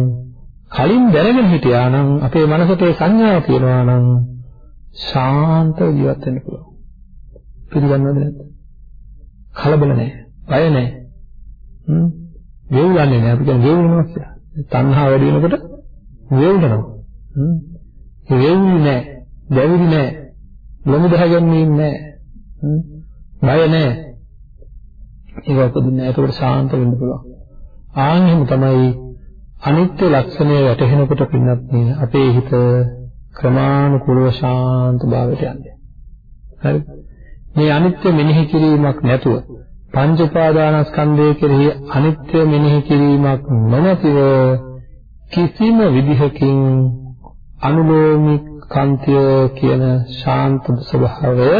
කලින් දැනගෙන හිටියා නම් අපේ මනසට ඒ සංඥාව තියෙනවා නම් ශාන්ත ජීවත් වෙන්න පුළුවන්. පිළිගන්නවද නැද්ද? කලබල නැහැ. බය නැහැ. හ්ම්. වේවුලන්නේ නැහැ. අපි කියන්නේ වේවුලනවා කියලා. තණ්හා වැඩි වෙනකොට වේවුලනවා. හ්ම්. ඒ වේවුලි නෑ. දැවිලි නෑ. ලොමු දහගන්නේ නෑ. හ්ම්. බය නැහැ. ඒක උපදින්නේ නැහැ. ඒකට ශාන්ත වෙන්න පුළුවන්. ආන් එහෙම තමයි අනිත්‍ය ලක්ෂණය වැටහෙනකොට පින්නත් අපේ හිත ක්‍රමානුකූලව ශාන්ත භාවයට යන්නේ. හරි. මේ අනිත්‍ය මෙනෙහි කිරීමක් නැතුව පංච උපාදානස්කන්ධය කෙරෙහි අනිත්‍ය මෙනෙහි කිරීමක් නොනැතිව කිසිම විදිහකින් අනුලෝමික කාන්තිය කියන ශාන්ත ස්වභාවය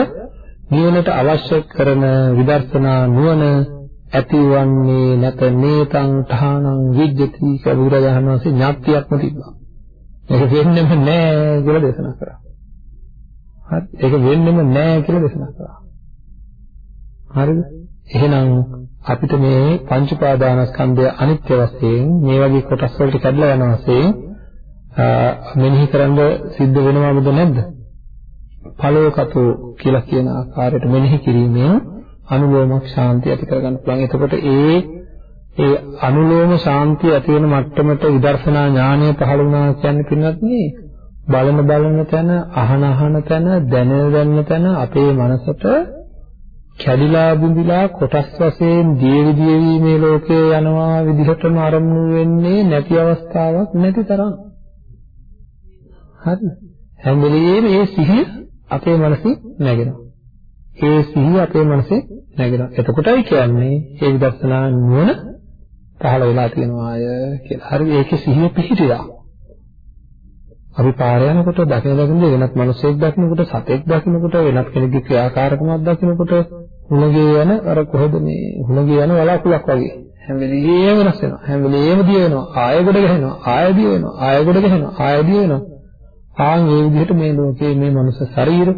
නිවනට අවශ්‍ය කරන විදර්ශනා නුවණ ඇතිවන්නේ නැත නේතං ඨානං විජ්ජති කියලා බුදුරජාණන් වහන්සේ ඥාත්‍යක්ම තිබ්බා. ඒක වෙන්නෙම නෑ කියලා දේශනා කරා. හරි ඒක වෙන්නෙම නෑ කියලා දේශනා කරා. හරිද? එහෙනම් අපිට මේ පංච පාදානස්කන්ධය අනිත්‍ය වශයෙන් මේ වගේ කොටස් වලට කැඩලා යන වශයෙන් මෙනෙහි කරන්න සිද්ධ වෙනවද නැද්ද? ඵලෝකතෝ කියලා කියන ආකාරයට මෙනෙහි කිරීමෙන් අනුලෝමක් ශාන්තිය ඇති කරගන්න පුළුවන්. එතකොට ඒ ඒ අනුලෝම ශාන්තිය ඇති වෙන මට්ටමට විදර්ශනා ඥානය පහළ වුණා කියන්නේ පින්නත් නේ බලන බලන තැන අහන අහන තැන දැනෙන දැනෙන තැන අපේ මනසට කැඩිලා බුඳිලා කොටස් වශයෙන් දීවි දීවි මේ ලෝකේ යනවා විදිහටම අරමුණු වෙන්නේ නැති අවස්ථාවක් නැති තරම්. හරි හැම වෙලෙම මේ සිහිය අපේ මනසේ නැගෙනවා. ඒ සිහිය අපේ මනසේ නැගෙනවා. එතකොටයි කියන්නේ ඒ විදර්ශනා නුවණ පහළ වෙලා තියෙනවාය කියලා. හරි ඒකේ සිහිය පිහිටිලා අපි පාර යනකොට දකින දකින වෙනත් මිනිසෙක් දකිනකොට සතෙක් දකිනකොට වෙනත් කෙනෙකුගේ ක්‍රියාකාරකමක් දකිනකොට හුණගේ යන අර කොහෙද මේ හුණගේ යන වලාකුලක් වගේ. හැම වෙලෙම වෙනස් වෙනවා. හැම වෙලෙම දිය වෙනවා. ආය ගොඩ ගහනවා. ආය දිය වෙනවා. ආය ගොඩ ගහනවා. ආය දිය වෙනවා. ආන් මේ විදිහට මේ ලෝකේ මේ මනුස්ස ශරීර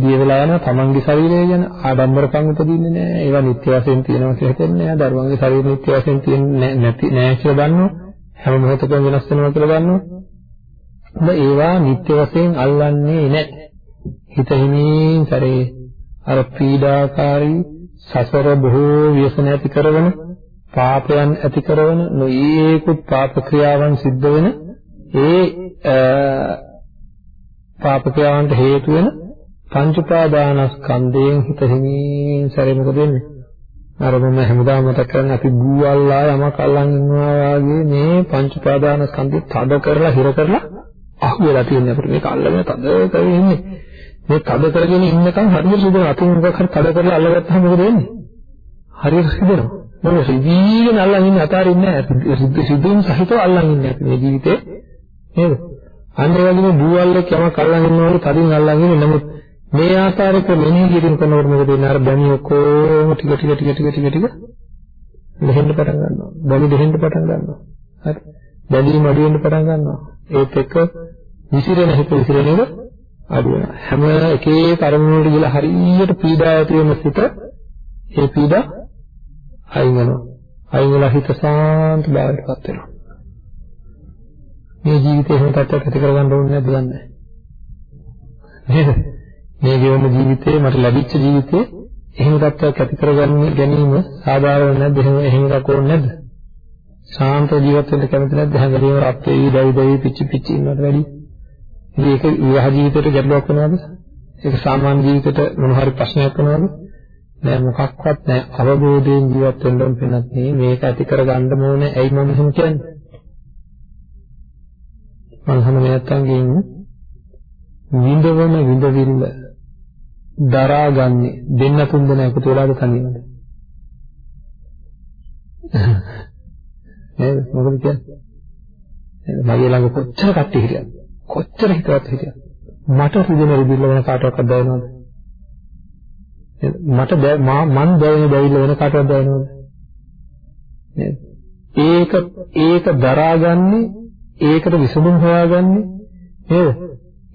දිය වෙලා යනවා. තමන්ගේ ශරීරය ගැන ආඩම්බරකම් උපදින්නේ නැහැ. ඒවා නිත්‍ය වශයෙන් තියෙනවා කියලා හිතන්නේ නැහැ. දරුවන්ගේ ශරීර නිත්‍ය වශයෙන් තියෙන්නේ නැති නැහැ කියලා දන්නවා. හැම මොහොතකම වෙනස් වෙනවා කියලා දන්නවා. ඔබ ඒවා නිත්‍ය වශයෙන් අල්ලන්නේ නැහැ. හිත හිමින් සැරේ අර පීඩාකාරී සසර බොහෝ ව්‍යසන ඇති කරන පාපයන් ඇති කරන නොයේකුත් පාප ක්‍රියාවන් සිද්ධ වෙන ඒ පාප ක්‍රියාවන්ට හේතු වෙන පංච උපාදානස්කන්ධයෙන් හිත හිමින් සැරේ මොකද වෙන්නේ? අර මම හැමදාම මතක් කරන්නේ අපි ගූවල්ලා යමක් අල්ලන් ඉන්නවා වගේ මේ පංච උපාදානස්කන්ධය තද කරලා හිර කරලා අහු වෙලා තියෙන්නේ අපිට මේක අල්ලගෙන තද කරගෙන ඉන්නේ. මේ තද කරගෙන ඉන්නකම් හරියට සුදන අතින් මොකක් හරි තද කරලා අල්ලගත්තාම මොකද වෙන්නේ? හරියට සිදෙනවා. මොකද සිදීගෙන අල්ලන් ඉන්නේ අතාරින්නේ නැහැ. සිදුම් සහිතව අල්ලන් ඉන්නේ අපි මේ ජීවිතේ නේද? අන්න ඒ වගේම බූවල්ලක් යමක් අල්ලන් ඉන්නවලු තදින් අල්ලන් ඉන්නේ. නමුත් මේ ආකාරයක මෙනෙහි කිරීම කරනකොට මොකද වෙන්නේ? අර බැමි ඔක්කොම ටික ටික ටික ටික ටික ටික දෙහෙන්න පටන් ගන්නවා. බැමි දෙහෙන්න පටන් ගන්නවා. හරි. බැඳීම් අඩු වෙන්න පටන් ගන්නවා. ඒත් එක්ක විසිරෙන හිත විසිරෙන එක අඩු වෙනවා. හැම එකේ කර්මවල ගිහලා හරියට පීඩා ඇති වෙන සිත ඒ පීඩා අයින් වෙනවා. අයින් වෙලා හිත සාන්ත භාවයටපත් වෙනවා. මේ ජීවිතේ එහෙම තත්ත්වයක් ඇති කරගන්න ඕනේ නැද්ද දන්නේ නේද? මේ ගෙවන ජීවිතේ මට ලැබිච්ච ජීවිතේ එහෙම තත්ත්වයක් ඇති කරගන්න ගැනීම සාධාරණ නැද්ද? එහෙම එහෙම එකක් ඕනේ නැද්ද? ශාන්ත ජීවත් වෙන්න කැමති නැද්ද? හැම වෙලේම රත් වෙවි, දවි දවි, පිච්චි පිච්චි ඉන්නවට වැඩිය. ඉතින් ඒක විවාහ ජීවිතයට ගැටලුවක් වෙනවද? ඒක සාමාන්‍ය ජීවිතයට මොන හරි ප්‍රශ්නයක් වෙනවද? නෑ මොකක්වත් නෑ. අවබෝධයෙන් ජීවත් වෙන්න ඕන වෙනත් නේ මේක ඇති කරගන්න ඕනේ. ඇයි මම එහෙම කියන්නේ? මම හැම නැත්තන්ගෙන් විඳවන විඳවිල්ල දරාගන්නේ දෙන්න තුන් දෙනා එකතු වෙලාද තනියමද? නේද? මොකද කියන්නේ? මගේ ළඟ කොච්චර කට්ටිය හිටියද කොච්චර හිතවත් හිටියද මට රිදෙන රිදිල්ල වෙන කාටවත් දැනෙනවද මට මන් දැවෙන දැවිල්ල වෙන කාටවත් දැනෙනවද නේද? ඒක ඒක දරාගන්නේ ඒකට විසඳුම් හොයාගන්නේ නේද?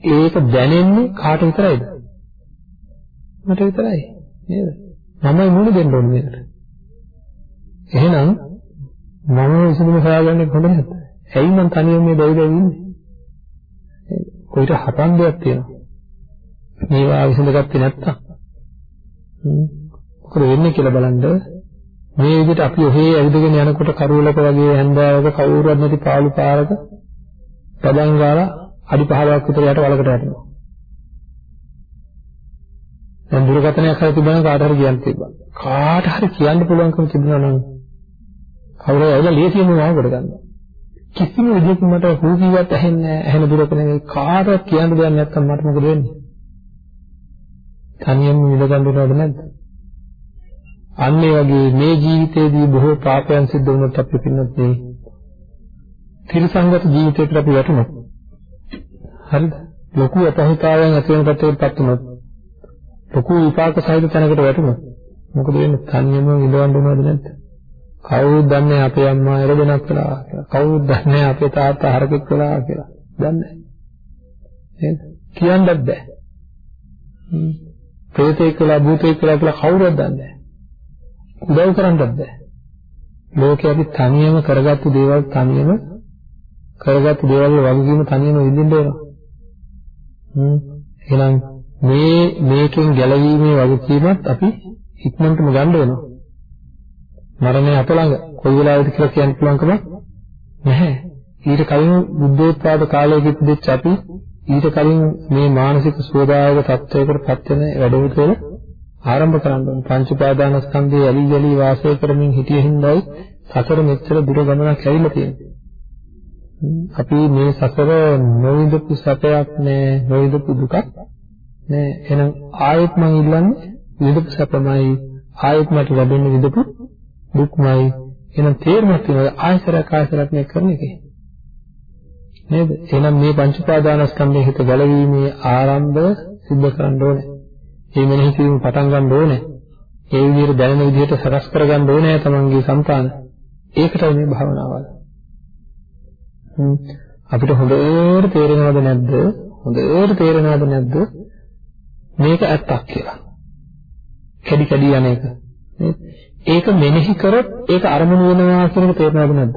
ඒක දැනෙන්නේ කාට විතරයිද? මට විතරයි නේද? මමයි මුණ දෙන්න ඕනේ මේකට. එහෙනම් මම විසඳුම හොයාගන්නේ කොහොමද නැත්නම් ඇයි මං තනියම මේ බැවිලා ඉන්නේ? කොයිට හතන් දෙයක් තියෙනවා. මේවා විසඳගත්තේ නැත්තම්. මොකද වෙන්නේ කියලා බලන්න මේ විදිහට අපි ඔහේ ඇවිදගෙන යනකොට කරුවලක වගේ හැන්දාවක කවුරුවත් නැති පාළු පාරක පදන් ගාලා අඩි 15ක් විතර යට වලකට යටනවා. දැන් දුරකථනයක් හරි තිබුණා කාට හරි කියන්න තිබ්බා. කාට හරි කියන්න පුළුවන්කම තිබුණා නම් කවුරු ඇවිල්ලා ලියසියෙම මාවකට ගන්නවා. කිසිම විදිහකින් මට හු කිව්වත් ඇහෙන්නේ නැහැ. ඇහෙන දුරක නෙවෙයි කාටවත් කියන්න දෙයක් නැත්නම් මට මොකද වෙන්නේ? තනියම විඳ ගන්න වෙනවද නැද්ද? අන්න ඒ වගේ මේ ජීවිතේදී බොහෝ පාපයන් සිද්ධ වුණොත් අපි පින්නත් මේ තිරසංගත ජීවිතයකට අපි වැටුණොත් හරිද? ලොකු අපහිතාවයන් ඇති වෙන පැත්තකටපත් වුණොත් ලොකු විපාක සහිත තැනකට වැටුණොත් මොකද වෙන්නේ? තනියම විඳවන්න වෙනවද නැද්ද? කවුරුත් දන්නේ අපේ අම්මා එරදෙනක් කළා කියලා. කවුරුත් දන්නේ අපේ තාත්තා හරකෙක් කළා කියලා. දන්නේ නේද? කියන්නත් බෑ. හ්ම්. ප්‍රේතෙක් කළා භූතෙක් කළා කියලා කවුරුත් දන්නේ නැහැ. උදව් කරන්නත් බෑ. ලෝකයේ අපි තනියම කරගත්තු දේවල් තනියම කරගත්තු දේවල් වගකීම තනියම විඳින්න වෙනවා. හ්ම්. එහෙනම් මේ මේකෙන් ගැලවීමේ වගකීමත් අපි ඉක්මනටම ගන්න වෙනවා. මරණය අප ළඟ කොයි වෙලාවෙද කියලා කියන්න පුළුවන් කමක් නැහැ. ඊට කලින් බුද්ධෝත්පාද කාලයක ඉපදෙච්ච අපි ඊට කලින් මේ මානසික සෝදායක තත්වයකට පත් වෙන වැඩවලුවල ආරම්භ කරන්න ඕනේ. පංච උපාදානස්කන්ධයේ යලි යලි වාසය කරමින් හිටිය හිඳයි සතර මෙච්චර දුර ගමනක් ඇවිල්ලා තියෙන්නේ. අපි මේ සසර නොවිඳපු සැපයක් නෑ, නොවිඳපු දුකක් නෑ. එහෙනම් ආයෙත් මම ඉල්ලන්නේ විඳපු සැපමයි ආයෙත් මට ලැබෙන්නේ විඳපු දුක්මයි එහෙනම් තේරුමක් තියෙනවා. ආයසරයක් ආයසරයක් මේ කරන එකේ. නේද? එහෙනම් මේ පංච උපාදානස්කන්ධයේ හිත ගැලවීමේ ආරම්භය සිද්ධ කරන්න ඕනේ. මේ මෙනෙහි කිරීම පටන් ගන්න ඕනේ. ඒ විදිහට දැනෙන විදිහට සකස් කරගන්න ඕනේ තමන්ගේ సంతාන. ඒකටයි මේ භාවනාවල්. අපිට හොඳට තේරෙනවද නැද්ද? හොඳට තේරෙනවද නැද්ද? මේක ඇත්තක් කියලා. කැඩි කැඩි යන එක. නේද? ඒක මෙනෙහි කරොත් ඒක අරමුණු වෙනවා කියන එක තේරෙනවද නැද්ද?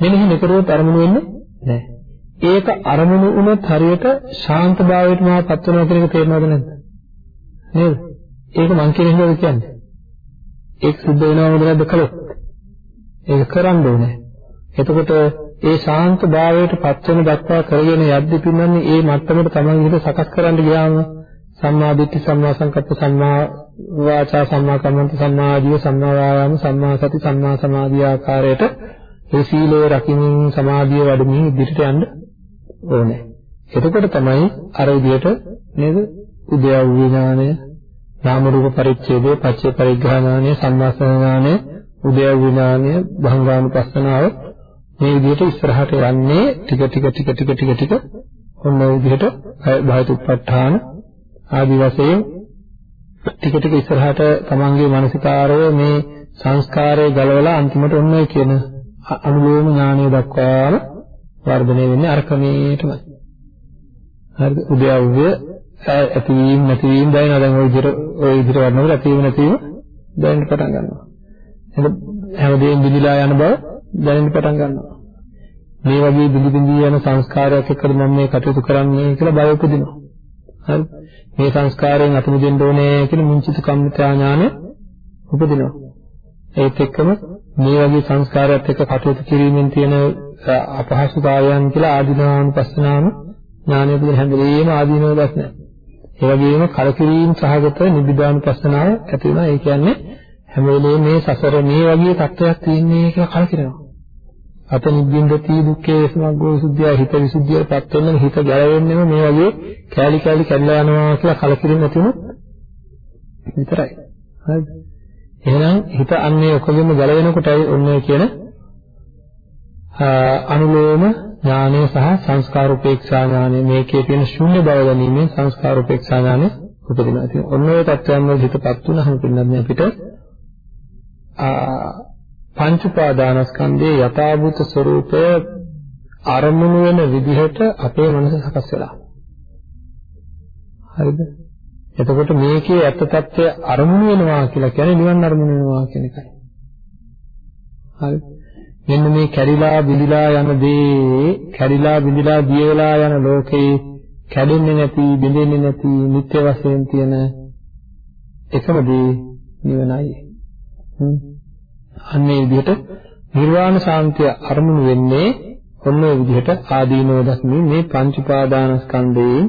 මෙනෙහි නොකරොත් අරමුණු වෙන්නේ නැහැ. ඒක අරමුණු වුණොත් හරියට ශාන්තභාවයට මාපත් වෙනවා කියන එක තේරෙනවද නැද්ද? නේද? ඒක මං කියන හින්දාද කියන්නේ? ඒක සිද්ධ වෙනවද නැද්ද කළොත්? ඒක කරන්න ඕනේ. එතකොට ඒ ශාන්ත භාවයට පත් වෙන දක්වා කරගෙන යද්දි පින්නන්නේ ඒ මට්ටමට තමයි හිත සකස් කරන්න ගියාම සම්මා දිට්ඨි සම්මා සංකප්ප සම්මා වාචා සම්මා කම්මන්ත සම්මා ආජීව සම්මා වායාම සම්මා සති සම්මා සමාධි ආකාරයට ඒ සීලය රකිමින් සමාධිය වඩමින් ඉදිරියට යන්න ඕනේ. එතකොට තමයි අර විදිහට නේද උද්‍යව විඥානය නාම රූප පරිච්ඡේදය පච්චේ පරිග්‍රහ ඥානය සම්මාසන ඥානය උද්‍යව විඥානය භංගානුපස්සනාව මේ විදිහට ඉස්සරහට යන්නේ ටික ටික ටික ටික ටික ටික ඔන්න ඔය විදිහට භයතුප්පඨාන ආදි වශයෙන් ටික ටික ඉස්සරහට තමන්ගේ මානසිකාරය මේ සංස්කාරය ගලවලා අන්තිමට ඔන්න ඔය කියන අනුලෝම ඥානය දක්වාම වර්ධනය වෙන්නේ අර ක්‍රමයටමයි. හරිද? උද්‍යව්‍ය ඇතිවීම නැතිවීම දැනෙනවා. දැන් ওই විදිහට ওই විදිහට වඩනකොට ඇතිවීම නැතිවීම දැනෙන්න පටන් ගන්නවා. එහෙනම් හැමදේම බිඳිලා යන බව දැනෙන්න පටන් ගන්නවා. මේ වගේ බිඳි බිඳි යන සංස්කාරයක් එක්කද මම මේ කටයුතු කරන්නේ කියලා බය උපදිනවා. හරි? මේ සංස්කාරයෙන් අත මිදෙන්න ඕනේ කියන මුංචිත කම්මිතා ඥාන උපදිනවා. ඒත් එක්කම මේ වගේ සංස්කාරයත් එක්ක කටයුතු කිරීමෙන් තියෙන අපහසුතාවයන් කියලා ආධිනානුපස්සනාම ඥානය පිළිබඳ හැම වෙලෙම ආධිනව දැක්නෑ. ඒ වගේම කලකිරීම සහගත නිබ්බිදානුපස්සනාව ඇති වෙනවා. ඒ කියන්නේ හැම වෙලෙම මේ සසර මේ වගේ තත්ත්වයක් තියෙන්නේ කියලා කලකිරෙනවා. අත නිබ්බින්දති දුක්ඛේ සමග්ගෝ විසුද්ධිය හිත විසුද්ධියටපත් වෙන හිත ගැලවෙන්නේම මේ වගේ කෑලි කෑලි කැඩලා යනවා කියලා කලකිරීම නැති වුණොත් විතරයි. හරිද? එහෙනම් හිත අන්නේ ඔකගෙම ගැලවෙනකොටයි ඔන්නේ කියන අනුලෝම ඥානය සහ සංස්කාර උපේක්ෂා ඥානය මේකේ තියෙන ශුන්‍ය බව ගැනීමෙන් සංස්කාර උපේක්ෂා ඥානය උපදිනවා. ඉතින් ඔන්න ඔය තත්ත්වයන් වල හිතපත් වුණාම පින්නන්නේ අපිට පංච උපාදානස්කන්ධයේ යථාභූත ස්වરૂපය අරමුණු වෙන විදිහට අපේ මනස සකස් වෙලා. හරිද? එතකොට මේකේ ඇත්ත తත්වය අරමුණු වෙනවා කියලා කියන්නේ නිවන් අරමුණු වෙනවා කියන එකයි. හරි. මෙන්න මේ කැඩිලා බිඳිලා යන දේ කැඩිලා බිඳිලා දිය වෙලා යන ලෝකේ කැඩෙන්නේ නැති බිඳෙන්නේ නැති නිත්‍ය වශයෙන් තියෙන එකම දේ නිවනයි. හ්ම්. අන්නේ විදිහට නිර්වාණ ශාන්තිය අරමුණු වෙන්නේ ඔන්න ඔය විදිහට ආදීනව දක්මින් මේ පංච උපාදානස්කන්ධයේ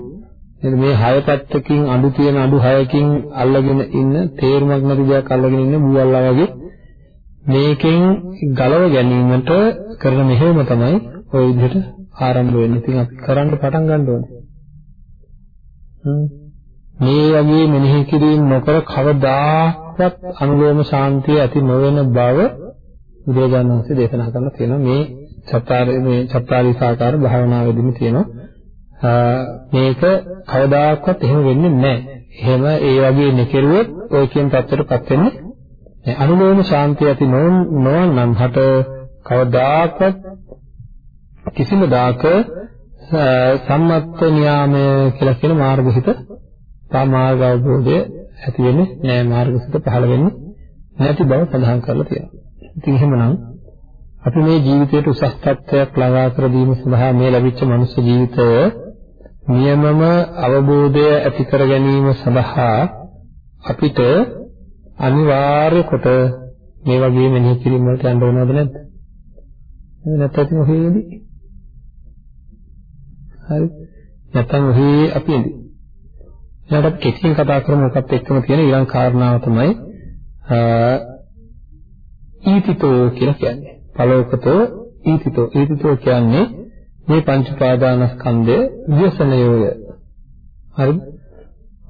නේද මේ හය පැත්තකින් අඩු තියෙන අඩු හයකින් අල්ලගෙන ඉන්න තේරුමක් නැති දෙයක් අල්ලගෙන ඉන්න බුවල්ලා වගේ මේකෙන් ගලව ගැනීමට කරන මෙහෙයුම තමයි ওই විදිහට ආරම්භ වෙන්නේ. ඉතින් අපි කරන්න පටන් ගන්න ඕනේ. මේ වගේ මෙනෙහි කිරීම නොකර කවදාවත් අනුලෝම ශාන්තිය ඇති නොවන බව බුදුරජාණන් වහන්සේ දේශනා කරලා තියෙනවා මේ චත්තාරේ මේ චත්තාරීසාකාර භාවනාවේදීම තියෙනවා මේක කවදාකවත් එහෙම වෙන්නේ නැහැ. එහෙම ඒ වගේ නෙකරුවොත් ඔය කියන තත්ත්වයටපත් වෙන්නේ නැහැ. අනුලෝම ශාන්තිය ඇති නොවන නම් හට කවදාකවත් කිසිම දාක සම්මත්ත න්යාමය කියලා කියන මාර්ගහිත තා මාර්ග අවබෝධය ඇති වෙන්නේ නැහැ මාර්ගසිත පහළ වෙන්නේ නැති බව සඳහන් කරලා තියෙනවා. ඉතින් එහෙමනම් අපි මේ ජීවිතයට උසස් තත්ත්වයක් ළඟා කර දීම සඳහා මේ ලැබිච්ච මනුෂ්‍ය ජීවිතය නියමම අවබෝධය ඇති කර ගැනීම සඳහා අපිට අනිවාර්ය කොට මේ වගේ මෙනෙහි කිරීම වලට යන්න ඕනවද නැද්ද? නැත්නම් ඔහේදී හරි නැත්නම් ඔහේ අපි ඉඳි ඊළඟට අපි කෙටියෙන් කතා කරමු මොකක්ද එක්කම තියෙන ඊළඟ කාරණාව තමයි ඊතිතෝ කියලා කියන්නේ. පලෝකතෝ ඊතිතෝ. ඊතිතෝ කියන්නේ මේ පංච පාදානස්කන්ධය ව්‍යසනයෝය. හරිද?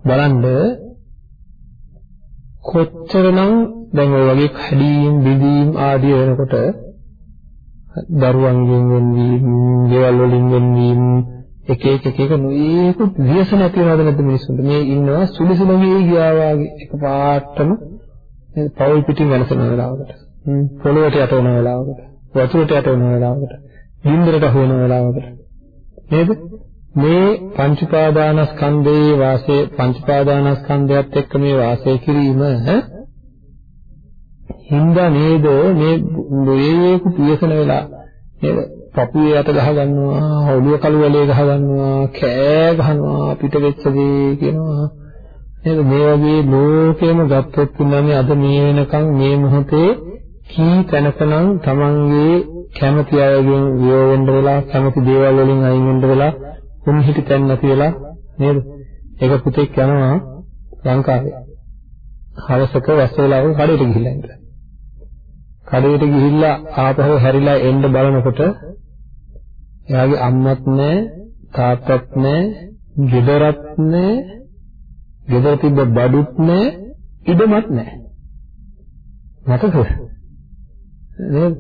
බලන්න කොච්චරනම් දැන් ඔය වගේ කැඩීම් බිඳීම් ආදී වෙනකොට දරුවන්ගෙන් වෙන්වීම, ගෙවල් වලින් වෙන්වීම, එක එක එක එක නොයේකුත් ව්‍යසන ඇති වෙනවද නැද්ද මිනිස්සුන්ට? මේ ඉන්නවා සුළු සුළු වේ ගියා වාගේ එකපාරටම මේ පවුල් පිටින් වෙනසන වෙලාවකට. පොළොවට යට වෙන වෙලාවකට. වතුරට යට වෙන වෙලාවකට. බින්දරට හොයන වෙලාවකට. නේද? මේ පංච පාදානස්කන්ධයේ වාසය පංච පාදානස්කන්ධයත් එක්ක මේ වාසය කිරීම හින්දා නේද? මේ නොයේකුත් ව්‍යසන වෙලා නේද? පපුවේ යට ගහ ගන්නවා ඔළුව කළු වලේ ගහ ගන්නවා කෑ ගහනවා පිට වෙච්ච දේ කියනවා. නේද? මේ වගේ ලෝකෙම ගත්තොත් ඉන්නන්නේ අද මේ වෙනකන් මේ මොහොතේ කී තැනකනම් තමන්ගේ කැමති අයගෙන් වියෝ වෙන්න වෙලා කැමති දේවල් වලින් අයින් වෙන්න වෙලා උන් හිටි තැන් නැති වෙලා නේද? ඒක පුතෙක් යනවා ලංකාවේ. හවසක වැස්සලාව කඩේට ගිහිල්ලා ඉඳලා. කඩේට ගිහිල්ලා ආපහු හැරිලා එන්න බලනකොට එයාගේ අම්මත් නැහැ, තාත්තත් නැහැ, ගෙදරත් නැහැ, ගෙදර තිබ්බ බඩුත් නැහැ, ඉඩමත් නැහැ. මතකද? නේද?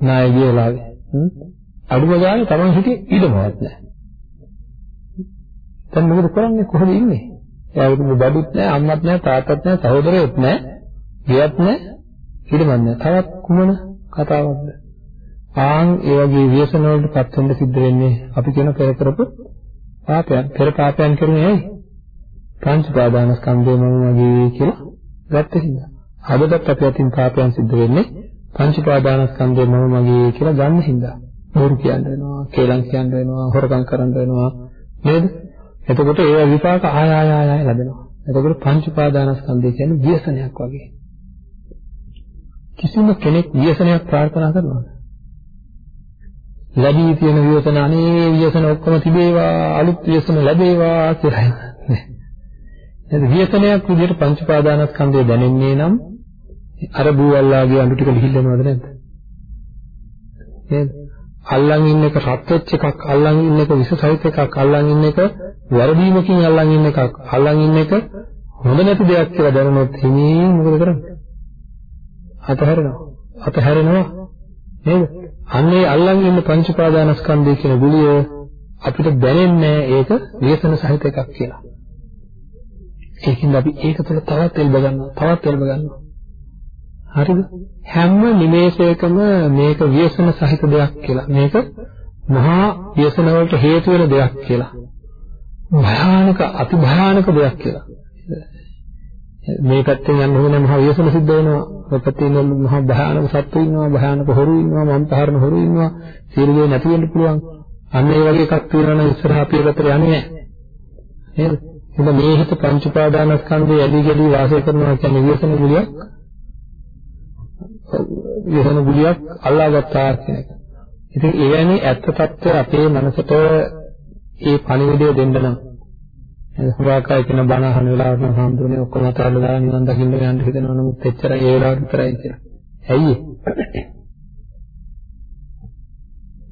නාය ගියලාවේ. අඩුම ගානේ Taman හිටියේ ඉඩමවත් නැහැ. දැන් මොකද කරන්නේ කොහොමද ඉන්නේ? එයාගේ බඩුත් නැහැ, අම්මත් නැහැ, තාත්තත් නැහැ, සහෝදරයොත් නැහැ, ගෙයක් නැහැ, ඉඩමක් නැහැ. තවත් කුමන කතාවක්ද? ආන් ඒ වගේ ව්‍යසන වලට පත් වෙන්න සිද්ධ වෙන්නේ අපි කියන පෙර කරපු පාපයන්. පෙර පාපයන් කරුනේ ඇයි? පංච පාදානස්කන්ධය මම වගේ කියලා ගත්ත හින්දා. අදටත් අපි අතින් පාපයන් සිද්ධ වෙන්නේ පංච පාදානස්කන්ධය මම මගේ කියලා ගන්න හින්දා. බොරු කියන්න වෙනවා, කේලම් කියන්න වෙනවා, හොරකම් කරන්න වෙනවා නේද? එතකොට ඒ විපාක ආය ආය ආය ලැබෙනවා. එතකොට පංච පාදානස්කන්ධය කියන්නේ ව්‍යසනයක් වගේ. කිසිම කෙනෙක් ව්‍යසනයක් ප්‍රාර්ථනා කරනවද? ලැබී තියෙන විවසන අනේ විවසන ඔක්කොම තිබේවා අලුත් විවසන ලැබේවා කියලා නෑ. නේද? විවසනයක් විදිහට පංච පාදානස්කන්ධය දැනෙන්නේ නම් අර බූවල්ලාගේ අඳු ටික ලිහිල්ලනවද නැද්ද? නේද? අල්ලන් ඉන්න එක රත් වෙච්ච එකක්, අල්ලන් ඉන්න එක විස සහිත එකක්, අල්ලන් ඉන්න එක වරදීමකින් අල්ලන් ඉන්න එකක්, අල්ලන් ඉන්න එක හොඳ නැති දෙයක් කියලා දැනුනොත් හිමින් මොකද කරන්නේ? අතහැරෙනවා. අතහැරෙනවා නේද? අන්නේ අල්ලන් ඉන්න පංච පාදානස්කන්ධය කියන ගුලිය අපිට දැනෙන්නේ ඒක ව්‍යසන සහිත එකක් කියලා. ඒකින්ද අපි ඒක තුළ තවත් එල්බ ගන්නවා, තවත් එල්බ ගන්නවා. හරිද? හැම නිමේෂයකම මේක ව්‍යසන සහිත දෙයක් කියලා. මේක මහා ව්‍යසන වලට හේතු වෙන දෙයක් කියලා. භයානක අති භයානක දෙයක් කියලා. මේ පැත්තෙන් යන්න හොඳ නැහැ මහා වියසන සිද්ධ වෙනවා. ඔය පැත්තේ ඉන්න මහා භයානක සත්තු ඉන්නවා, භයානක හොරු ඉන්නවා, මන්තරන හොරු ඉන්නවා. සියලු දේ නැති වෙන්න පුළුවන්. අන්න ඒ වගේ එකක් තියෙනවා නම් ඉස්සරහ අපේ පැත්තට යන්නේ නැහැ. නේද? එතන මේ හිත පංච උපාදානස්කන්ධයේ ඇලි ගලි වාසය කරනවා කියන්නේ විෂම ගුලියක් විෂම ගුලියක් අල්ලාගත්තා කියන එක. ඉතින් එවැනි ඇත්ත తত্ত্বය අපේ මනසට ඒ පණිවිඩය දෙන්න නම් හුරාකා කියන බණ අහන වෙලාවට නම් හම්දුනේ ඔක්කොම අතහැරලා දාලා නිවන් දකින්න යන්න හිතනවා නමුත් එච්චරයි ඒ වෙලාවට විතරයි කියලා. ඇයි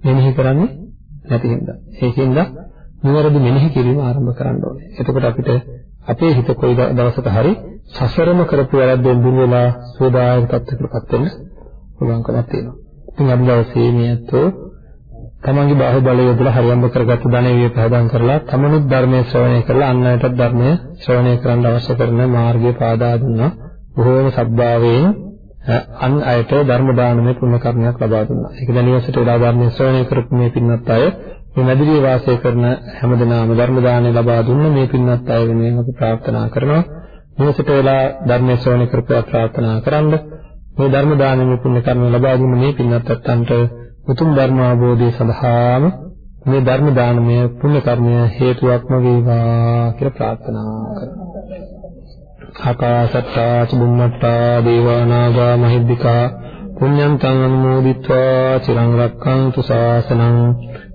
මෙනෙහි කරන්නේ නැති හින්දා. ඒකින්ද නිවැරදි මෙනෙහි කිරීම ආරම්භ කරන්න ඕනේ. එතකොට අපිට අපේ හිත කොයි දවසක හරි සසරම කරපු වැරද්දෙන් දුර වෙලා සෝදායක තත්ත්වයකටපත් වෙන්න පුළුවන්කමක් තියෙනවා. ඉතින් අද දවසේ මේ අතෝ තමන්ගේ බාහුව බලය යොදලා හරියම්බ කරගත්ත ධනෙවිය පහදම් කරලා තමනුත් ධර්මයේ ශ්‍රවණය කරලා අන් අයටත් ධර්මය ශ්‍රවණය කරන්න අවශ්‍ය කරන මාර්ගය පාදා දුන්නා. බොහෝම සත්භාවයෙන් අන් අයට ධර්ම දානමය පුණ්‍ය කර්මයක් ලබා දුන්නා. ඒක දැනියසට වෙලා ධර්මයේ ශ්‍රවණය කරපු මේ පින්වත් අය මේ මැදිරියේ වාසය කරන හැමදෙනාම ධර්ම දානය ලබා දුන්න මේ පින්වත් අය වෙනුවෙන් අපි ප්‍රාර්ථනා කරනවා. මේසට වෙලා ධර්මයේ ශ්‍රවණය කරපුවා ප්‍රාර්ථනා කරන්න. මේ ධර්ම දානමය පුණ්‍ය කර්ම ලබා දුන්න මේ පින්වත් අත්තන්ට උතුම් ධර්ම අවබෝධය සඳහාම මේ ධර්ම දානමය පුණ්‍ය කර්මය හේතුවක්ම වේවා කියලා ප්‍රාර්ථනා කරනවා. ආකාශත්තා චුම්මත්තා දේවානාගා මහිද්దికා පුඤ්ඤන්තං අනුමෝදිත්වා චිරං රක්ඛන්තු ශාසනං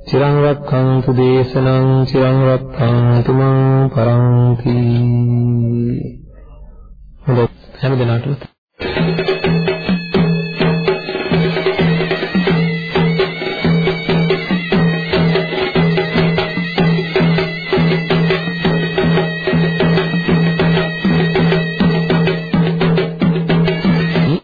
චිරං රක්ඛන්තු දේශනං චිරං රක්ඛන්තු මං පරන්ති හොඳයි හැම දිනකටම